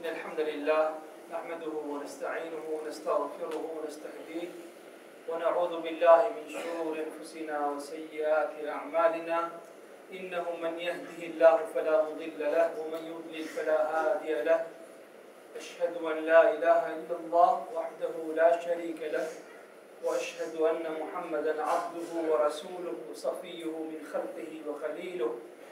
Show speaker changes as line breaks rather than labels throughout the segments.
إن الحمد لله نحمده ونستعينه ونستغفره ونستهديه ونعوذ بالله من شرور أنفسنا وسيئات أعمالنا إنه من يهده الله فلا مضل له ومن يضلل فلا هادي له أشهد أن لا إله إلا الله وحده لا شريك له وأشهد أن محمدا عبده ورسوله صفيه من خلقه وخليله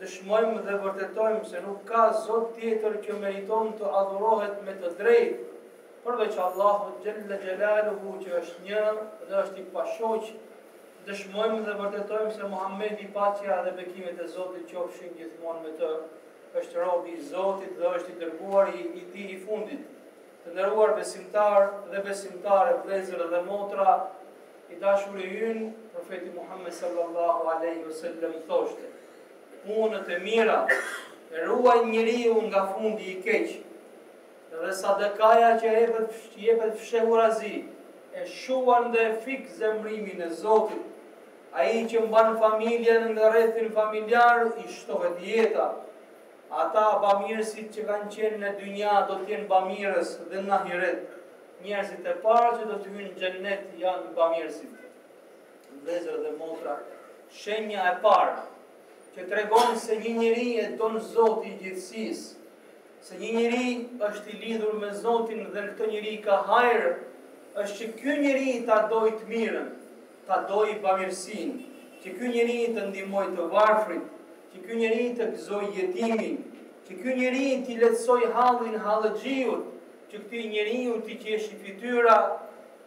Dëshmojmë dhe vërtetojmë se nuk ka Zot tjetër që meriton të adhurohet me të drejtë përveç Allahu xhelle xhelaluhu që është një dhe është i pashoq. Dëshmojmë dhe vërtetojmë se Muhamedi paqja dhe bekimet e Zotit qofshin gjithmonë me të, është robi i Zotit dhe është i dërguari i tij i fundit. Të nderuar besimtarë dhe besimtare, vëllezër dhe motra, i dashuri ynë, profeti Muhammed sallallahu alaihi wasallam thoshte: Punët e mira e ruajnë njeriun nga fundi i keq. Dhe sadakaja që jepet fshehurazi e shuan dhe e fik zemrimin e Zotit. Ai që mban familjen dhe rrethin familjar i shtohet jeta. Ata bamirësit që kanë qenë në dynja do të jenë bamirës dhe në ahiret. Njerëzit e parë që do të hyjnë në xhennet janë bamirësit. Vëllezër dhe motra, shenja e parë që tregon se një njeri e don Zoti i gjithësisë, se një njeri është i lidhur me Zotin dhe në këtë njeri ka hajër, është që ky njeri ta dojë të mirën, ta dojë bamirësinë, që ky njeri të ndihmojë të varfrit, Që ky njeri të gëzojë jetimin, që ky njeri t'i lehtësojë hallin hallexhiut, që këtij njeriu t'i qeshi fytyra,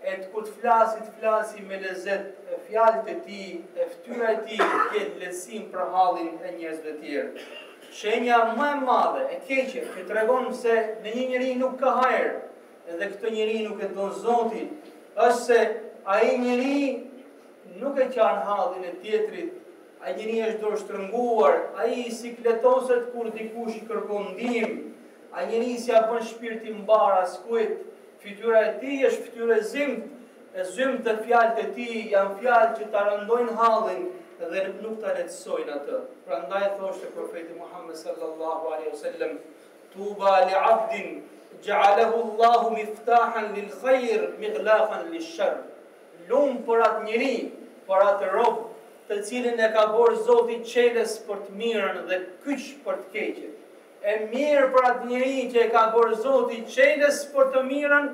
edhe kur të flasi, të flasi me lezet e fjalët e tij, e fytyra e tij, të jetë lehtësim për hallin e njerëzve tjerë. Shenja më e madhe, e keqe, që tregon se në një njeri nuk ka hajër, edhe këtë njeri nuk e don Zoti, është se ai njeri Nuk e qan hallin e tjetrit, ai njeri është dorështrënguar, ai sikletoset kur dikush i kërkon ndihmë, ai njeri s'ia bën shpirti mbarë askujt, fytyra e tij është fytyrë e zymtë, e zymtë dhe fjalët e tij janë fjalë që ta rëndojnë hallin dhe nuk ta lehtësojnë atë. Prandaj thoshte profeti Muhammed sallallahu alaihi wasallam, Tuba li 'abdin ja'alahu Allahu miftahan lil khair mighlaqan lish-sharr. Lum për atë njeri, për atë rob, të cilin e ka bërë Zoti çelës për të mirën dhe kyç për të keqen. E mjerë për atë njeri që e ka bërë Zoti çelës për të mirën,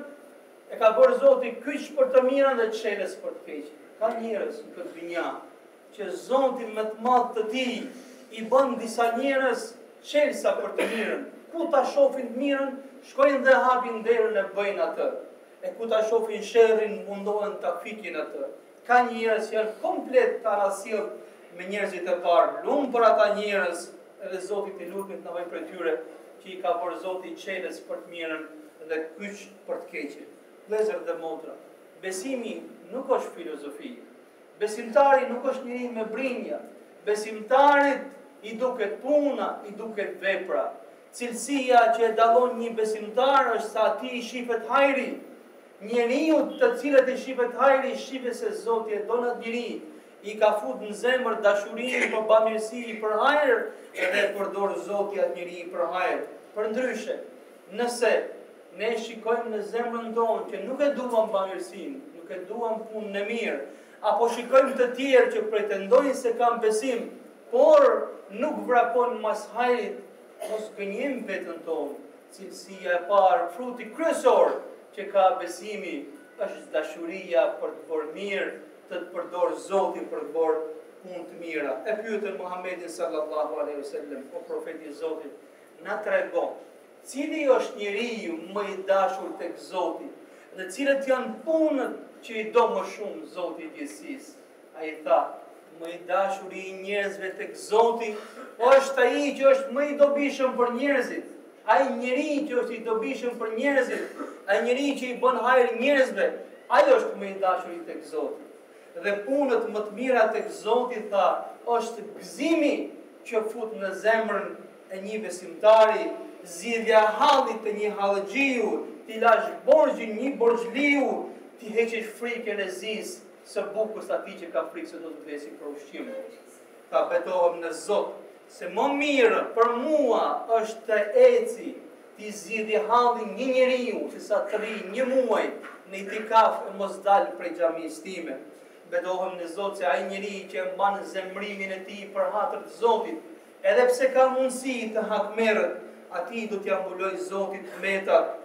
e ka bërë Zoti kyç për të mirën dhe çelës për të keqen. Ka njerëz në këtë dynja që Zoti me të madhtë tij i bën disa njerëz çelësa për të mirën. Ku ta shohin të mirën, shkojnë dhe hapin derën e bëjnë atë. E ku ta shofin sherrin mundohen ta fikin atë. Ka njerëz që janë komplet të anasjelltë me njerëzit e parë. Lum për ata njerëz, edhe Zotit i lutem të na bëjë prej tyre që i ka bërë Zoti çelës për të mirën dhe kyç për të keqen. Vëllezër dhe motra, besimi nuk është filozofi. Besimtari nuk është njeri me brinja. Besimtarit i duket puna, i duket vepra. Cilësia që e dallon një besimtar është se atij i shifet hajri. Njeriut të cilit i shifet hajri shifet se Zoti e don atë njeri, i ka fut në zemër dashurinë për bamirësi për hajër dhe e përdor Zoti atë njeri për hajër. Përndryshe, nëse ne shikojmë në zemrën tonë që nuk e duam bamirësinë, nuk e duam punën e mirë, apo shikojmë të tjerë që pretendojnë se kanë besim, Por nuk vrapon mas hajrit mos gënjejmë veten tonë, cilësia e parë, fruti kryesor që ka besimi është dashuria për të bërë mirë, të të përdorë Zoti për të bërë punë të mira. E pyetën Muhamedin sallallahu alejhi ve sellem, O Profet i Zotit, na trego, cili është njeriu më i dashur tek Zoti dhe cilat janë punët që i do më shumë Zoti i gjithësisë? Ai tha, më i dashuri i njerëzve tek Zoti është ai që është më i dobishëm për njerëzit. Ai njeri që është i dobishëm për njerëzit, ai njeri që i bën hajër njerëzve, ai është më i dashuri tek Zoti. Dhe punët më të mira tek Zoti tha, është gëzimi që fut në zemrën e një besimtari, zgjidhja e hallit të një hallëxhiu, t'i lash borxhin një borxhliu, t'i heqësh frikën e zisë, Së bukës atij që ka frikë se do të vdesi për ushqim. Ta betohem në Zot se më mirë për mua është të eci t'i zgjidhi hallin një njeriu sesa të rri një muaj në itikaf e mos dalë prej xhamisë sime. Betohem në Zot se ai njeri që e mban zemrimin e tij për hatër të Zotit, Edhe pse ka mundësi të hakmerret, atij do t'ia mbulojë Zoti të metat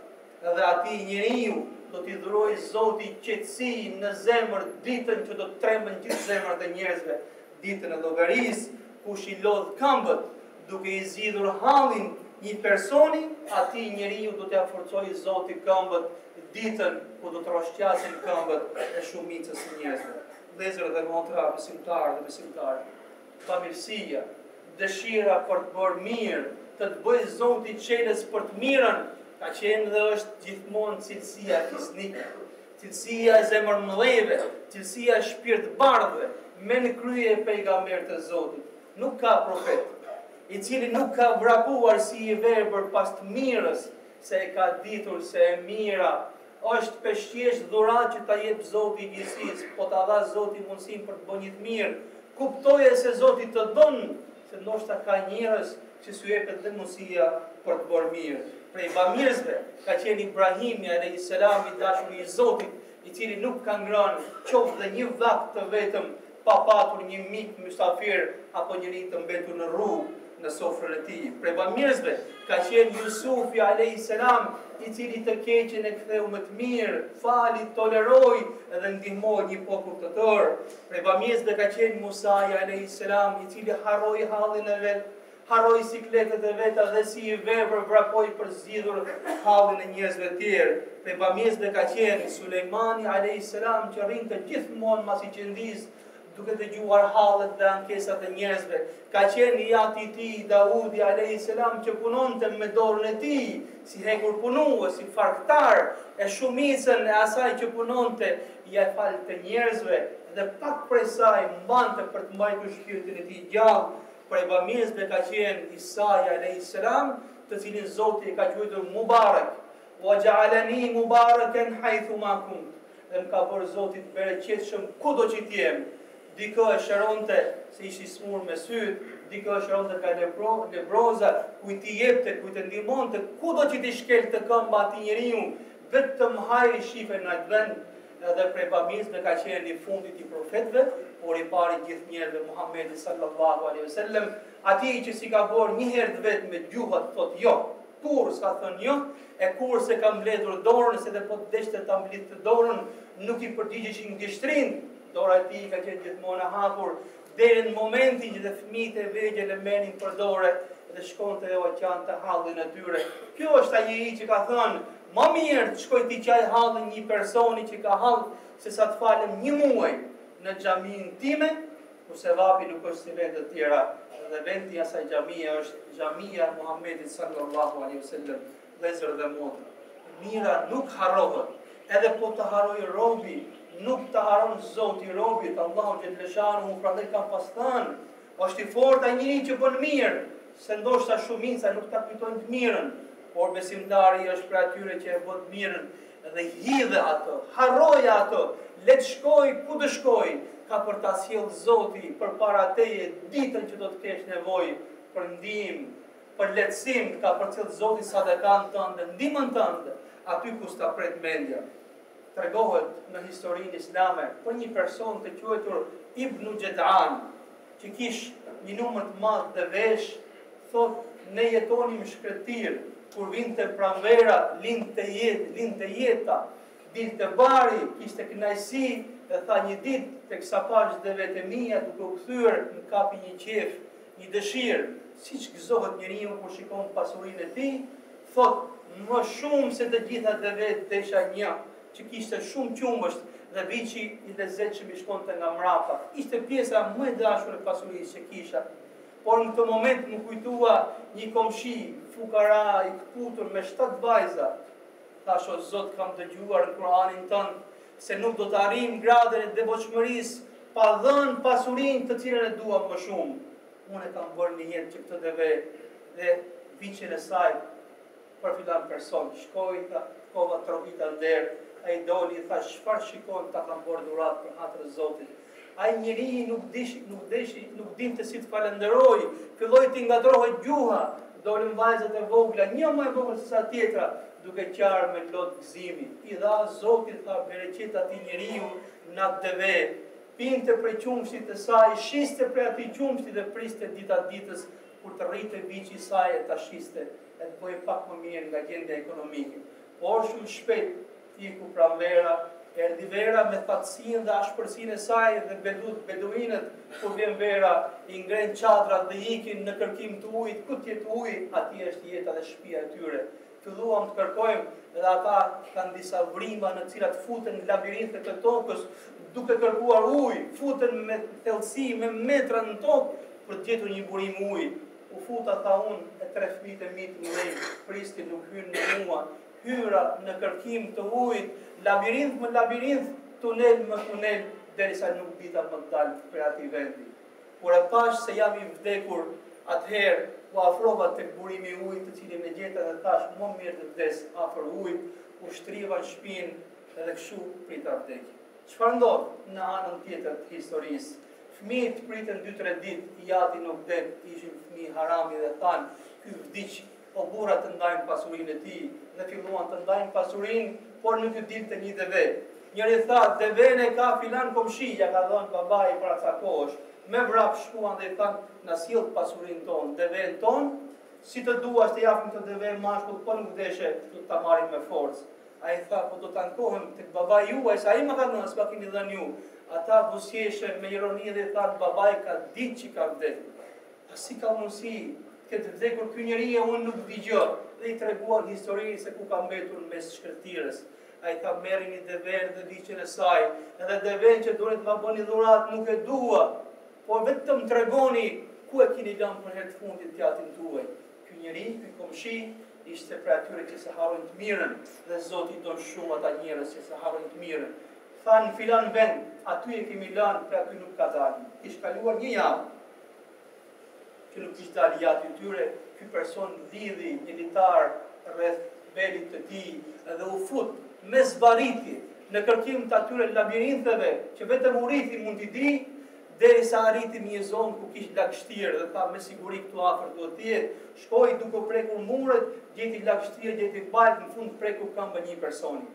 dhe atij njeriu do t'i dhurojë Zoti qetësi në zemër ditën që do të tremben gjithë zemrat e njerëzve, ditën e llogarisë, kush i lodh këmbët, duke i zgjidhur hallin një personi, atij njeriu do t'ia forcojë Zoti këmbët ditën kur do të rrëshqasin këmbët e shumicës së njerëzve. Vëllezër dhe motra besimtarë dhe besimtare, Bamirësia, dëshira për të bërë mirë, të të bëjë Zoti çelës për të mirën, ka qenë dhe është gjithmonë cilësia e fisnikëve, cilësia e zemërmëdhenjve, cilësia e shpirtbardhëve, me në krye pejgamberët e Zotit. Nuk ka profet, i cili nuk ka vrapuar si i verbër pas të mirës, se e ka ditur se e mira Është peshqesh dhuratë që ta jep Zoti i gjithësisë, po ta dha Zoti mundësinë për të bërë një të mirë. Kuptoje se Zoti të don, se ndoshta ka njerëz që s'u jepet dhe mundësia për të bërë mirë. Prej bamirësve ka qenë Ibrahimi alayhis salam i dashuri i Zotit, i cili nuk ka ngrënë qoftë edhe një vakt të vetëm pa patur një mik mysafir apo njeri të mbetur në rrugë në sofrën e tij. Prej bamirësve ka qenë Jusufi alayhis salam, i cili të keqen e ktheu me të mirë, fali, toleroi dhe ndihmoi një popull të tërë. Prej bamirësve ka qenë Musa alayhis salam, i cili harroi hallin e vet Harroi sikletet e veta dhe si i verbër vrapoi për zgjidhur hallin e njerëzve tjerë. Prej bamirësve ka qenë Sulejmani alejhis selam që rrinte gjithmonë mes gjindjes duke dëgjuar hallet dhe ankesat e njerëzve. Ka qenë i ati i tij Daudi alejhis selam që punonte me dorën e tij si hekurpunues, si farkëtar e shumicën e asaj që punonte ia falte njerëzve dhe pak prej saj mbante për të mbajtur shpirtin e tij gjallë. Prej bamirësve ka qenë Isai alejhi selam, të cilin Zoti e ka quajtur Mubarak, "Wa ja'alani mubarakan haythu ma kunt", dhe më ka bërë Zoti të bereqetshëm kudo që të jem. Dikë e shëronte se ish i smur me sytë, dikë e shëronte nga lebroza, kujt i jepte, dikë e ndihmonte, kudo që t'i shkelte këmba atij njeriu, vetëm hajri shihej në atë vend. Edhe prej bamirësve ka qenë i fundit i profetëve, por i pari i gjithë njerëzve Muhamedi sallallahu alaihi wasallam, atij që s'i ka bërë një herë të vetme gjuha të thotë jo, kurrë s'ka thënë jo, e kurrë s'e ka mbledhur dorën, se dhe po të deshte ta mblidhte dorën, nuk i përgjigjeshin gishtrinjtë, dora e tij ka qenë gjithmonë e hapur deri në momentin që edhe fëmijët e vegjël e merrin për dore dhe shkonte e ua qante hallin e tyre. Ky është ai që ka thënë Ma mirë të shkoj t'i qaj hallin nji personi që ka hall se sa të falem nji muaj në xhaminë time ku sevapi nuk është si vendet tjera dhe vendi i asaj xhamie është xhamia e Muhammedit sallallahu alaihi wasallam vëllezër dhe motra e mira nuk harrohet edhe po ta harrojë robi nuk ta harron Zoti i robit Allahu xhelleshanuhu prandaj kanë pas thënë Është i fortë ai njeri që bën mirë, se ndoshta shumica nuk ta kujtojnë të mirën, por besimtari është prej atyre që e bën të mirën dhe hidhe atë, harroje atë, le të shkojë ku të shkojë, ka për ta sjellë Zoti përpara teje ditën që do të kesh nevojë për ndihmë, për lehtësim, ka për ta sjellë Zoti sadakanë tënde, ndihmën tënde, aty ku s'ta pret mendja. Tregohet në historinë islame për një person të quajtur Ibn Jud'an, që kish një numër të madh devesh, thotë ne jetonim në shkretëtirë, kur vinte pranvera, lindte jetë, lindte jeta, dilte bari, kishte kënaqësi, dhe tha një ditë, teksa pashë devetë e mia, duke u kthyer, më kapi një qejf, një dëshirë, siç gëzohet njeriu, kur shikon pasurinë e tij, Thotë, Më shumë se të gjitha devetë desha një, që kishte shumë qumësht dhe viçi i lezetshëm i shkonte nga mrapa. Ishte pjesa më e dashur e pasurisë që kisha. Por në këtë moment më kujtua një komshi, fukara, i këputur, me shtatë vajza. Thashë, O Zot, kam dëgjuar në Kur'anin tënd se nuk do të arrijmë gradën e devotshmërisë pa dhënë pasurinë të cilën e duam më shumë. Unë e kam bërë nijet që këtë deve dhe viçin e saj për filan person. Shkova, ta-, shkova trokita në derë, ai doli i thashë çfarë shikon ta kam bërë dhuratë për hatër të Zotit. Ai njeri nuk dishi, nuk deshi, nuk dinte si të falënderojë, filloi t'i ngatërrohej gjuha, dolën vajzët e vogla, një më e vogla se sa tjetra, duke qarë me lot gëzimi. I dha Zoti, tha bereqet atij njeriu në atë deve, Pinte prej qumështit të saj, shiste prej atij qumështi dhe priste dita ditës kur të rritej viçi i saj e ta shiste e të bëhej pak më mirë nga gjendja ekonomike. Por shumë shpejt iku pranvera, erdhi vera me thatësinë dhe ashpërsinë e saj dhe bedutë, beduinët, kur vjen vera, i ngrenë çadrat dhe ikin në kërkim të ujit, ku të jetë uji, atje është jeta dhe shtëpia e tyre. Filluam të kërkojmë dhe ata kanë disa vrima në cilat futen në labirinte të tokës, duke kërkuar ujë, futen me thellësi, me metra në tokë, për të gjetur një burim ujë. U futa, tha unë, e tre fmijt e mi më prisnin, nuk hynë me mua, hyra në kërkim të ujit, labirint më labirint, tunel më tunel, derisa nuk dita më të dal prej atij vendi. Kur e pashë se jam i vdekur, atëherë u afrova tek burimi i ujit të cilin e gjeta dhe thashë më mirë të vdes afër ujit, u shtriva në shpinë dhe kështu prita vdekjen. Çfarë ndodh në anën tjetër të historisë? Fëmijët pritën dy-tre ditë, i ati nuk del, ishin fëmijë harami dhe thanë, ky vdiq, O burra të ndajmë pasurinë e tij, dhe filluan të ndajnë pasurinë, por nuk ju dilte një deve. Njëri tha, deven e ka filan komshi, ia ka dhënë babai para ca kohësh. Me vrap shkuan dhe i thanë, na sjell pasurinë tonë, deven tonë, si të duash të japim këtë deve mashkull, po s'deshe, do të ta marrim me forcë. Ai tha, po do të ankohem tek babai juaj, se ai ma ka dhënë, s'ma keni dhënë ju. Ata buzëqeshën me ironi dhe i thanë, babai ka ditë që ka vdekur. Si ka mundësi të ketë vdekur ky njeri e unë nuk di gjë? Dhe i treguan historinë se ku ka mbetur mes shkretëtirës. Ai tha merrini deven dhe viçin e saj, edhe deven që doni të ma bëni dhuratë nuk e dua, por vetëm tregoni ku e keni lënë për herë të fundit babën tuaj. Ky njeri, ky komshi, ishte prej atyre që s'e harrojnë të mirën dhe Zoti i do shumë ata njerëz që s'e harrojnë të mirën. Tha në filan vend, aty e kemi lënë prej aty nuk ka dalë. Kish kaluar një javë. Që nuk ishte aliati i tyre, ky person lidhi një litar rreth belit të tij dhe u fut me zvarritje në kërkim të atyre labirintheve që vetëm urithi mund t'i di, derisa arriti në një zonë ku kishte lagështirë dhe tha me siguri këtu afër duhet të jetë, shkoi duke prekur muret, gjeti lagështirë, gjeti baltë, në fund preku këmbën e një personi.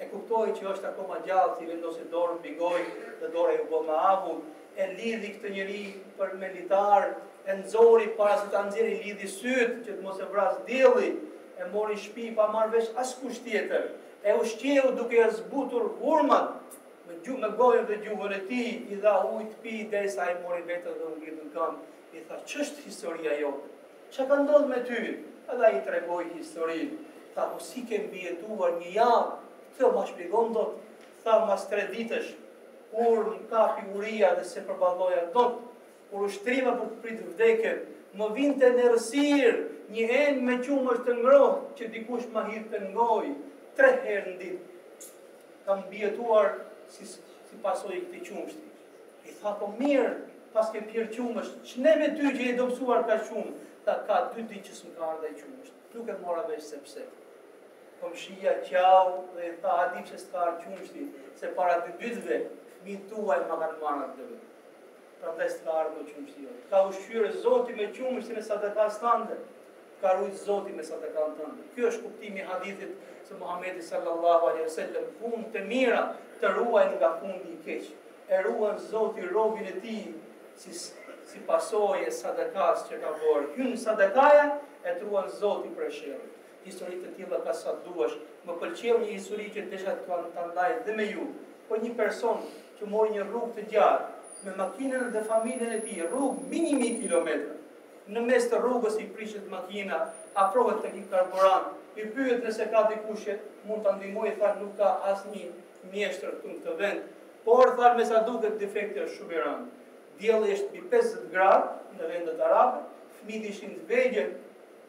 E kuptoi që është akoma gjallë se i vendosi dorën mbi gojë dhe dora iu bë me avull, e lidhi këtë njeri për me litar, e nxori, para se ta nxjerrë i lidhi sytë që të mos e vrasë dielli, e mori në shtëpi pa marrë vesh askush tjetër, e ushqeu duke i zbutur hurmat me gjuhë me gojën dhe gjuhën e tij, i dha ujë të pijë derisa ai mori veten dhe u ngrit në këmbë, i tha ç'është historia jote? Çka ka ndodhë me ty? Edhe ai i tregoi historinë. Tha, po si ke mbijetuar një javë? Po ma shpjegon dot. Tha, mas tre ditësh, kur më kapi uria dhe s'e përballoja dot, kur u shtrima për të pritë vdekjen, më vinte në errësirë një enë me qumësht të ngrohtë që dikush ma hidhte në gojë, tre herë në ditë. Kam mbijetuar si, si pasojë e këtij qumështi. I tha po mirë, paske pirë qumësht, ç'ne me ty që je dobësuar kaq shumë, tha ka dy ditë që s'më ka ardhur ai qumësht. Nuk e mora vesh se pse. Komshia qau dhe i tha a di pse s'ka ardhur qumështi, se para dy ditëve fëmijët e tu ma kanë marrë atë deve. Prandaj s'ka ardhur më qumështi yt. Të ka ushqyer Zoti me qumështin e sadakasë tënde. Të ka rujt Zoti me sadakanë tënde. Ky është kuptimi i hadithit të Muhamedit sallallahu alaihi wasallam punët e mira të ruajnë nga fundi i keq. E ruan Zoti robin e tij si si pasojë e sadakasë që ka bërë. Hyn sadakaja e të ruan Zoti prej sherrit. Histori të tilla ka sa duash. Më pëlqeu një histori që desha ta ndaj, ta ndaj dhe me ju. Po një person që mori një rrugë të gjatë me makinën dhe familjen e tij, rrugë mbi 1000 kilometra. Në mes të rrugës i prishet makina, afrohet tek një karburant, i pyet nëse ka dikush që mund ta ndihmojë, thanë nuk ka asnjë mjeshtër këtu në këtë vend, por thanë me sa duket defekti është shumë i rëndë. Dielli është mbi pesëdhjetë gradë në vendet arabe, fëmijët ishin të vegjël,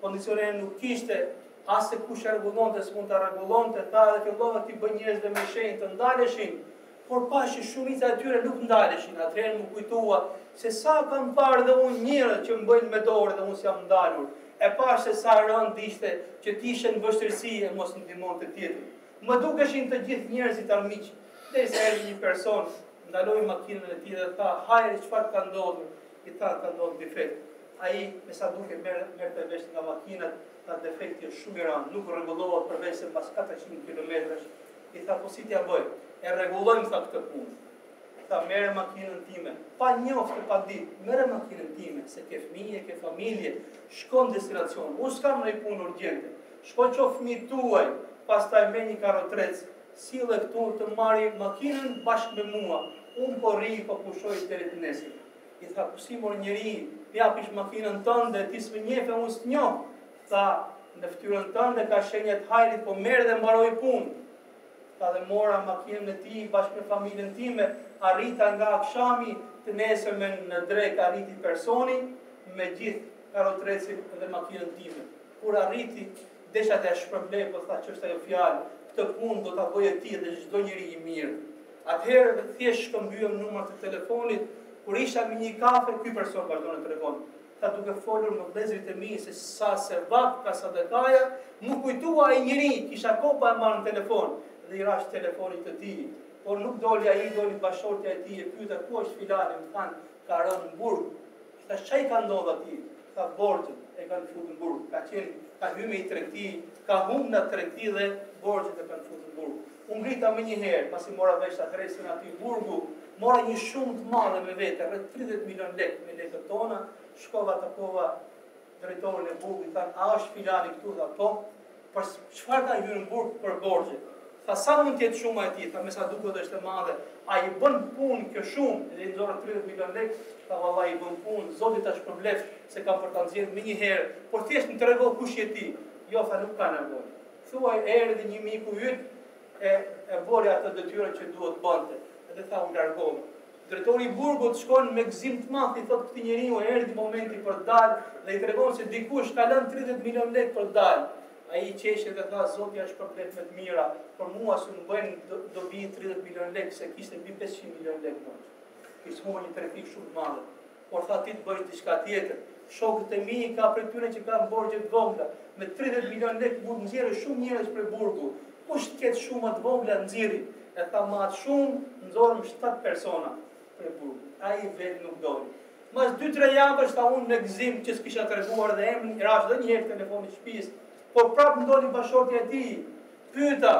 kondicionere nuk kishte, askush e rregullonte, s'mund ta rregullonte, tha edhe fillova t'u bëj njerëzve me shenjë të ndaleshin, Kur pashë që shumica e tyre nuk ndaleshin, atëherë më kujtua se sa kam parë dhe unë njerëz që më bënin me dorë dhe unë s'jam ndalur. E pashë se sa e rëndë ishte që të ishe në vështirësi e mos ndihmonte tjetri. Më dukeshin të gjithë njerëzit armiq, derisa erdhi një person, ndaloi makinën e tij dhe tha, Hajr, çfarë të ka ndodhur? I thashë, Ka ndodhur defekt. Ai, me sa duket, merrte vesh nga makinat, tha, Defekti është shumë i rëndë, nuk rregullohet përveçse mbas katërqind kilometrash. I thashë, po si t'ia bëjmë? E rregullojmë tha këtë punë. I tha, merre makinën time. Pa njoftë e pa ditë, merre makinën time, se ke fëmije, ke familje, shko në destinacion. Unë s'kam ndonjë punë urgjente. Shko ço fëmijët tuaj, pastaj me një karotrec, sille këtu të marrim makinën bashkë me mua. Unë po rri, po pushoj deri të nesërmen. I thashë, po si mor njeri, t'ia japësh makinën tënde, ti s'më njef e unë s'të njoh. Tha, Në fytyrën tënde ka shenja të hajrit, po merr dhe mbaro punë. Tha dhe mora makinën e tij bashkë me familjen time, arrita nga akshami, të nesërmen në drekë arriti personi me gjithë karrotrecin dhe makinën time. Kur arriti, desha t'ia shpërblej, po tha ç'është ajo fjalë, këtë punë do ta bëje ti dhe çdo njeri i mirë. Atëherë thjesht shkëmbyem numrat e telefonit, kur pimë një kafe, ky person vazhdon e tregon, Tha duke folur me vllezërit e mi se sa sevap ka sadakaja, mu kujtua ai njeri, kisha kohë pa e marrë në telefon dhe i rash telefonit të tij, por nuk doli ai, doli bashkëshortja e tij, e pyeta ku është filani, më tha ka rënë në burg. I thash ça i ka ndodhur atij? Tha borxhet e kanë futur në burg, ka qenë ka hyrë në një tregti, ka humbë në tregti dhe borxhet e kanë futur në burg. U ngrita menjëherë pasi mora vesh adresën e atij burgu, mora një shumë të madhe me vete, rreth 30 milion lekë me lekët tona, shkova takova drejtorin e burgut, i thashë, a është filani këtu, tha, po, për çfarë ka hyrë në burg për borxhe? Tha, sa mund të jetë shuma e tij? Tha, me sa duket është e madhe. A i bën punë kjo shumë, dhe i nxora 30 milion lekë? Tha, valla i bën punë, zoti ta shpërbleft se kam për ta nxjerrë menjëherë, por thjesht më trego kush je ti. Jo, tha, nuk ka nevojë. Thuaj erdhi një miku yt e e bëri atë detyrën që duhej të bënte. Edhe tha u largova. Drejtori i burgut shkon me gëzim të madh i thotë këtij njeriu erdhi momenti për të dalë dhe i tregon se dikush ka lënë 30 milionë lekë për të dalë. Ai i qeshi dhe tha zoti ia shpërbleftë me të mira, por mua s'më bëjnë dobi 30 milionë lekë se kishte mbi 500 milionë lekë. Kishte një tregti shumë të madhe. Por tha ti të bësh diçka tjetër. Shokët e mi, ka prej tyre që kanë borxhe të vogla, me 30 milion lek mund të nxjerrësh shumë njerëz prej burgut. Kush të ketë shuma të vogla nxirri. E tha me atë shumë, nxorëm 7 persona prej burgut. Ai vetë nuk doli. Mas 2-3 javësh tha unë me gëzim që s'kisha treguar dhe emrin, i rashë dhe një herë telefonit të shtëpisë, por prapë më doli bashkëshortja e tij, Pyeta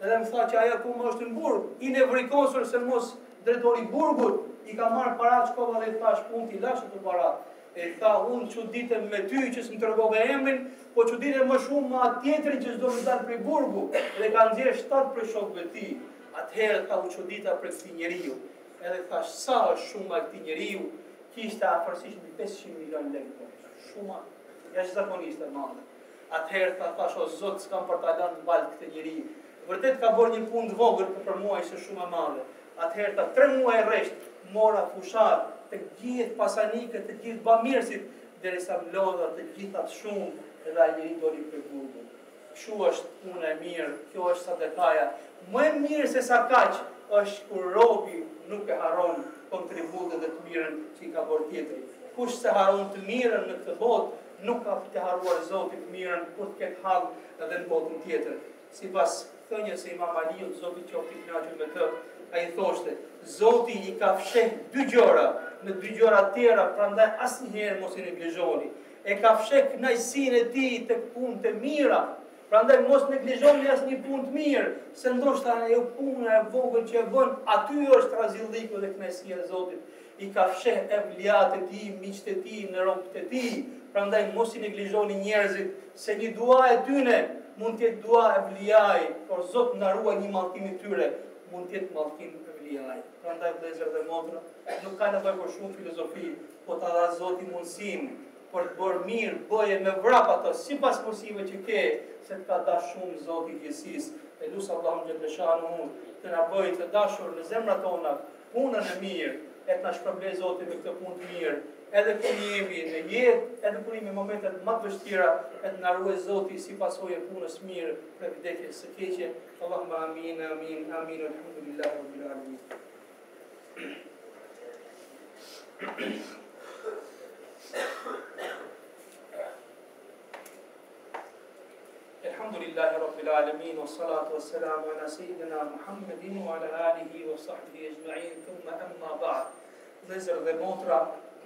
dhe më tha që ai akoma është në burg, i nevrikosur se mos drejtori i burgut i ka marrë para shkova dhe i thashë unë t'i lashë ato para. Ej tha unë çuditem me ty që s'më tregove emrin, po çuditem më shumë me atë tjetrin që s'do me dalë prej burgu dhe ka nxjerrë shtatë prej shokëve të tij. Atëherë tha u çudita prej këtij njeriu. Edhe thashë sa është shuma e këtij njeriu, ishte afërsisht mbi 500 milion lekë. Shumë jashtëzakonisht e madhe. Atëherë tha, thashë, O Zot, s'kam për ta lënë në baltë këtë njeri. Vërtet ka bërë një punë të vogël, por për mua ishte shumë e madhe. Atëherë tha, Tre muaj rresht mora fushatë te gjithë pasanikët, te gjithë bamirësit, derisa mblodha të gjithë atë shumë dhe ai njeri doli prej burgut. Kështu është puna e mirë, kjo është sadakaja. Më e mirë se sa kaq është kur robi nuk e harron kontributet dhe të mirën që i ka bërë tjetri. Kush s'e harron të mirën në këtë botë, Nuk ka për të harruar Zoti të mirën kur të ketë hall edhe në botën tjetër. Sipas thënies së Imam Aliut, Zoti qoftë i kënaqur me të, ai thoshte, Zoti i ka fsheh dy gjëra në dy gjëra të tjera, prandaj asnjëherë mos i neglizhoni. E ka fsheh kënaqësinë e tij tek punët e mira, prandaj mos neglizhoni asnjë punë të mirë, se ndoshta ajo puna e vogël që e bën, aty është razillëku dhe kënaqësia e Zotit. i ka fsheh evliat e tij, miqtë e tij në robt e tij, prandaj mos i neglizhoni njerëzit se një dua e tyne mund të jetë dua evliaj, por Zot na ruaj një mallkim i tyre mund të jetë mallkim evliaj. Prandaj vëllezër dhe motra, nuk ka nevojë për shumë filozofi, po ta dha Zoti mundësinë për të bërë mirë, bëje me vrap atë sipas mundësive që ke, se të ka dashur shumë Zoti i gjithësisë. E lus Allahun xhelleshanu të na bëjë të dashur në zemrat tona punën e mirë e të na shpërblejë Zoti me këtë punë të mirë, edhe kur jemi në jetë, edhe kur jemi në momentet më të vështira, e të na ruajë Zoti si pasojë e punës së mirë prej vdekjes së keqe. Allahumma amin, amin, amin. Alhamdulillah rabbil alamin. Elhamdulillahi Rabbil Alemin, wa salatu wa salamu ala Sejidina Muhammedin, wa ala Alihi, wa sahbihi exhmain, thumma emma ba'd. Vëllezër dhe motra,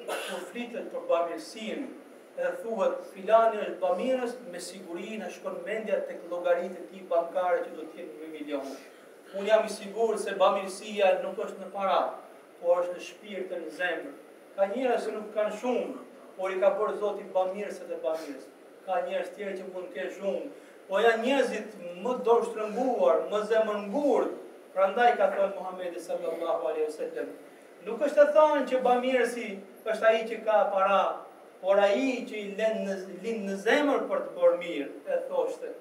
kur flitet për bamirësinë, dhe thuhet filani është bamirës, me siguri na shkon mendja tek llogaritë e tij bankare që do të jenë me milion. Unë jam i sigur se bamirësia nuk është në para, po është në shpirt e në zemër. Ka njerëz që nuk kanë shumë, por i ka bërë Zoti bamirës edhe bamirës. Ka njerëz tjerë që mund të kenë shumë, po janë njerëzit më dorështrënguar, më zemërngurë, prandaj ka thënë Muhammedi sallallahu alaihi wasallam, nuk është e thënë që bamirësi është ai që ka para, por ai që i lind në zemër për të bërë mirë, e thoshte.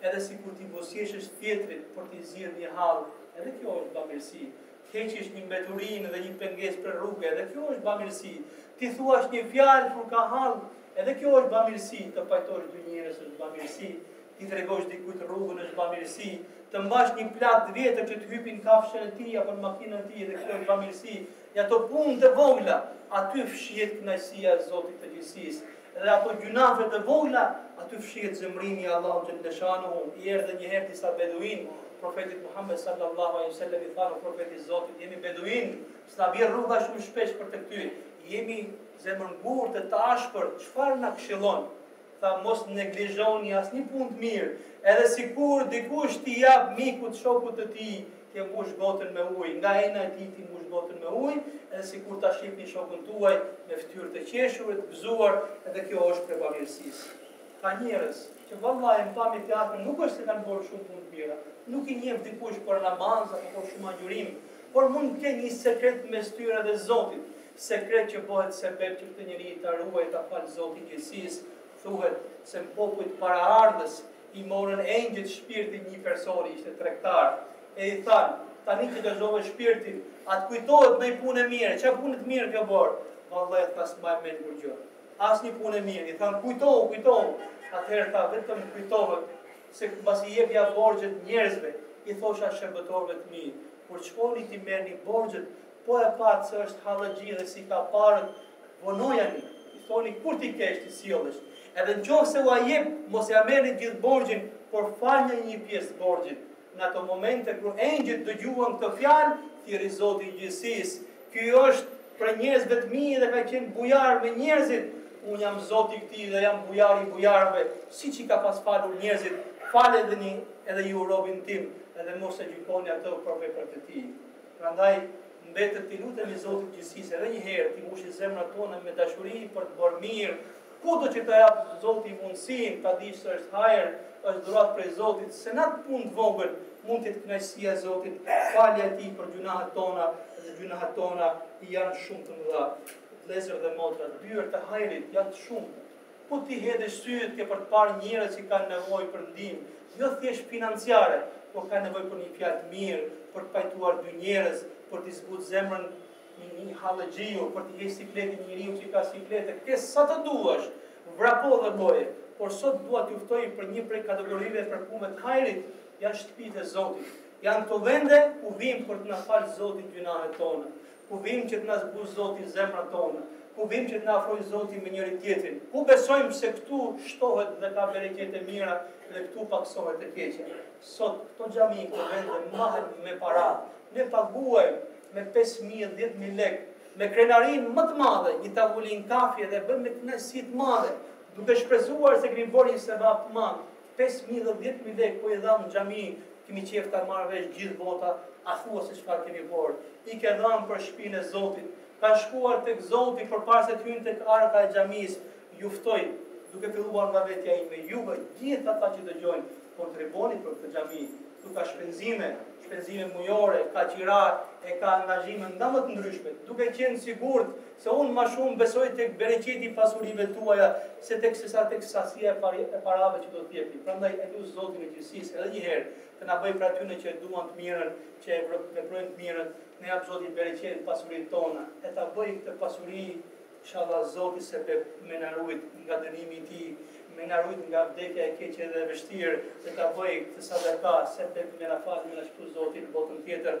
Edhe sikur t'i buzëqeshësh tjetrit për t'i zgjidhur një hall, edhe kjo është bamirësi. Të heqësh një mbeturinë dhe një pengesë prej rruge, edhe kjo është bamirësi. T'i thuash një fjalë kur ka hall, edhe kjo është bamirësi, të pajtosh dy njerëz është bamirësi, t'i tregosh dikujt rrugën është bamirësi, të mbash një plak të vjetër që të hypi në kafshën e tij apo në makinën e tij, edhe kjo është bamirësi. Në ato punë të vogla, aty fshihet kënaqësia e Zotit të gjithësisë. Dhe ato gjynahe të vogla, aty fshihet zemërimi i Allahut xhelleshanuhu, i erdhën një herë disa beduinë Profetit Muhammed sallallahu alaihi wasallam i thanë Profet i Zotit, jemi beduinë, s'na bie rruga shumë shpesh për te ty, jemi zemërngurtë të ashpër, çfarë na këshillon? Tha mos neglizhoni asnjë punë të mirë, edhe sikur dikush t'i jap mikut shokut të tij T'i mbush gotën me ujë, nga ena e tij t'i mbush gotën me ujë, edhe sikur ta shihni shokun tuaj me fytyrë të qeshur e të gëzuar, edhe kjo është prej bamirësisë. Ka njerëz, që vallahi në pamje të jashtme nuk është se kanë bërë shumë punë të mira, nuk i njeh dikush për namaz apo për shumë agjërim, por mund të kenë një sekret mes tyre dhe Zotit, sekret që bëhet sebeb që këtë njeri ta ruajë ta falë Zoti i gjithësisë, thuhet se në popujt paraardhës I morën engjëjt shpirtin e një personi, ishte tregtar, e i thanë, Tani që dorëzove shpirtin, a të kujtohet ndonjë punë e mirë? Çfarë pune të mirë ke bërë? Vallai, tha, s'mbaj mend kurrgjë. Asnjë punë e mirë. I thanë, Kujtohu, kujtohu. Atëherë tha, Vetë m'kujtohet se pasi i jepja borxhet njerëzve, i thosha shërbëtorëve të mi, Kur shkoni t'i merrni borxhet, Po e patë se është hallëxhi dhe s'i ka paret, vonojani, i thoni kur t'i kesh t'i sjellësh. Edhe në qofë se ua jep, mos ja merni gjithë borxhin, por falni një pjesë të borxhit. Në ato momente kur engjëjt dëgjuan këto fjalë, thirri Zoti i Gjithësisë, Ky është prej robërve të mi dhe ka qenë bujar me njerëzit, unë jam Zoti i këtij dhe jam bujari i bujarëve, siç i ka pas falur njerëzit, faleni edhe ju robin tim, edhe mos e gjykoni atë për veprat e tij. Prandaj, mbetet t'i lutemi Zotit të Gjithësisë edhe një herë, t'i mbushë zemrat tona me dashuri për të bërë mirë, kudo që ta japë Zoti mundësinë, ta dish se është hajr, është dhuratë prej Zotit, se në atë punë të vogël, mund të jetë kënaqësia Zotit, falja e tij për gjynahet tona, dhe gjynahet tona janë shumë të mëdha. Vëllezër dhe motra, dyert e hajrit janë shumë, Po t'i hedhësh sytë ke për të parë njerëz që kanë nevojë për ndihmë, jo thjesht financiare, por kanë nevojë për një fjalë të mirë, për të pajtuar dy njerëz, për t'i zbutë zemrën një një hallëxhiu, për t'i heqë sikletin një njeriu që ka sikletë, ke sa të duash, vrapo dhe boje, por sot dua t'ju ftoj për një prej kategorive për punë të hajrit, janë shtëpitë e Zotit, janë këto vende ku vim për të na falë Zotit gjynahet tonë, Ku vijmë që të na zbusë Zoti zemrat tona? Ku vijmë që të na afrojë Zoti me njëri tjetrin? Ku besojmë se këtu shtohet dhe ka bereqet e mira dhe këtu paksohet e keqja? Sot këto xhami këto vende mahen me para. Ne paguajmë me 5000 10000 lekë me krenarin më të madhe, një tavolinë kafje dhe e bëjmë me kënaqësi të madhe, duke shpresuar se kemi bërë një sevap të madh. pesë mijë dhe dhjetë mijë lekë po i dhamë në xhami, kemi qejf ta marrë vesh gjithë bota, a thua se çfarë kemi bërë? I ke dhanë për shpinë e Zotit. Ka shkuar tek Zoti përpara se të hyjnë tek arka e xhamisë. Ju ftoj, duke filluar nga vetja ime, juve gjithë ata që dëgjojnë, kontriboni për këto xhami. Këtu ka shpenzime, shpenzime mujore, ka qira, e ka angazhime nga më të ndryshmet, duke qenë i sigurt Se unë ma shumë besoj tek bereqeti i pasurive tuaja se tek sesa tek sasia e pari e parave që do të jepni. Prandaj e lus Zotin e gjithësisë edhe një herë të na bëjë prej atyne që e duan të mirën, që e vro veprojnë të mirën, na japë Zoti bereqet pasuritë tona e ta bëjë këtë pasuri Inshallah Zoti sebep me na rujt nga dënimi i tij, me na rujt nga vdekja e keqe dhe e vështirë, dhe ta bëjë këtë sadaka sebep me na fal me na shpëtu Zoti në botën tjetër.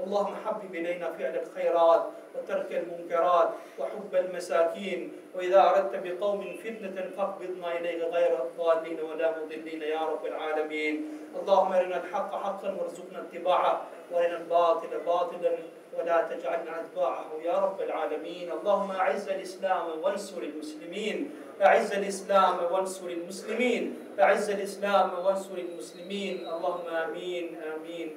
اللهم حبب إلينا فعل الخيرات وترك المنكرات وحب المساكين وإذا أردت بقوم فتنة فاقبضنا إليك غير ضالين ولا مضلين يا رب العالمين اللهم أرنا الحق حقا وارزقنا اتباعه وأرنا الباطل باطلا ولا تجعلنا أتباعه يا رب العالمين اللهم أعز الإسلام وانصر المسلمين أعز الإسلام وانصر المسلمين أعز الإسلام وانصر المسلمين اللهم آمين آمين